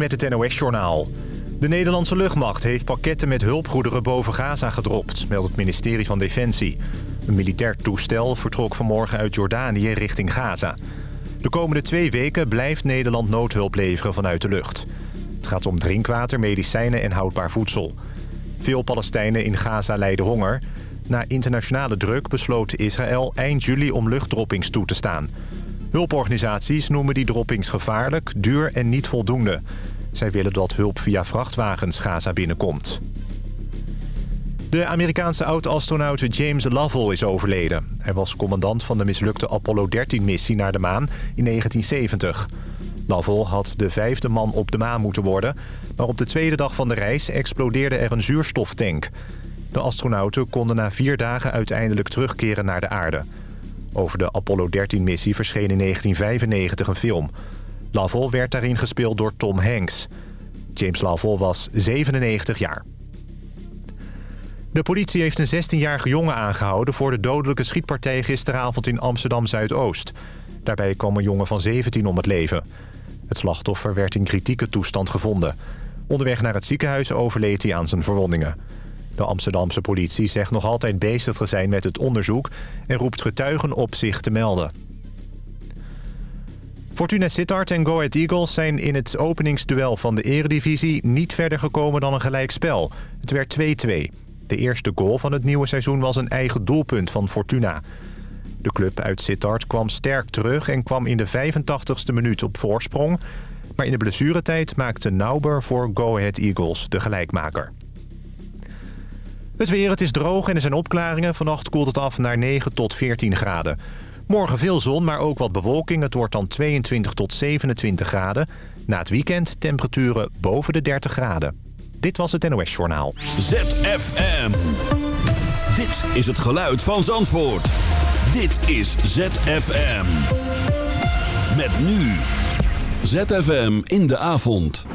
met het NOS-journaal. De Nederlandse luchtmacht heeft pakketten met hulpgoederen boven Gaza gedropt... meldt het ministerie van Defensie. Een militair toestel vertrok vanmorgen uit Jordanië richting Gaza. De komende twee weken blijft Nederland noodhulp leveren vanuit de lucht. Het gaat om drinkwater, medicijnen en houdbaar voedsel. Veel Palestijnen in Gaza lijden honger. Na internationale druk besloot Israël eind juli om luchtdroppings toe te staan... Hulporganisaties noemen die droppings gevaarlijk, duur en niet voldoende. Zij willen dat hulp via vrachtwagens Gaza binnenkomt. De Amerikaanse oud-astronaut James Lovell is overleden. Hij was commandant van de mislukte Apollo 13-missie naar de maan in 1970. Lovell had de vijfde man op de maan moeten worden... maar op de tweede dag van de reis explodeerde er een zuurstoftank. De astronauten konden na vier dagen uiteindelijk terugkeren naar de aarde... Over de Apollo 13-missie verscheen in 1995 een film. Lovell werd daarin gespeeld door Tom Hanks. James Lovell was 97 jaar. De politie heeft een 16-jarige jongen aangehouden... voor de dodelijke schietpartij gisteravond in Amsterdam-Zuidoost. Daarbij kwam een jongen van 17 om het leven. Het slachtoffer werd in kritieke toestand gevonden. Onderweg naar het ziekenhuis overleed hij aan zijn verwondingen. De Amsterdamse politie zegt nog altijd bezig te zijn met het onderzoek... en roept getuigen op zich te melden. Fortuna Sittard en Go Ahead Eagles zijn in het openingsduel van de eredivisie... niet verder gekomen dan een gelijkspel. Het werd 2-2. De eerste goal van het nieuwe seizoen was een eigen doelpunt van Fortuna. De club uit Sittard kwam sterk terug en kwam in de 85ste minuut op voorsprong... maar in de blessuretijd maakte Nauber voor Go Ahead Eagles de gelijkmaker. Het weer, het is droog en er zijn opklaringen. Vannacht koelt het af naar 9 tot 14 graden. Morgen veel zon, maar ook wat bewolking. Het wordt dan 22 tot 27 graden. Na het weekend temperaturen boven de 30 graden. Dit was het NOS Journaal. ZFM. Dit is het geluid van Zandvoort. Dit is ZFM. Met nu. ZFM in de avond.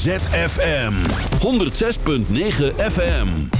ZFM 106.9 FM.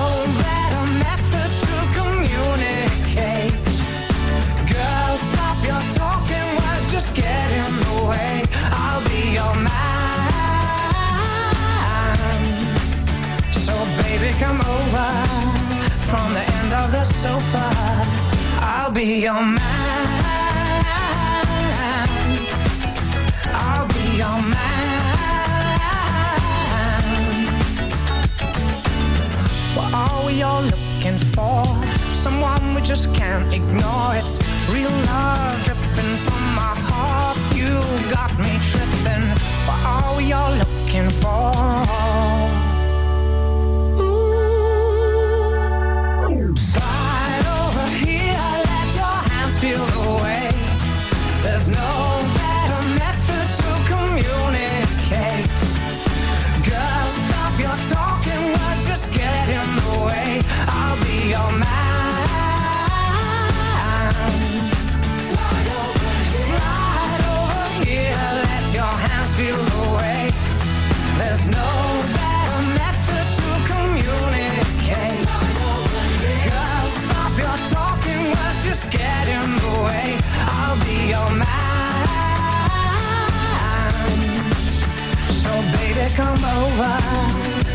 I'll be your man. I'll be your man. What are we all looking for? Someone we just can't ignore. It's real love dripping from my heart. You got me tripping. What are we all looking for?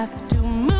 Have to move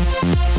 Thank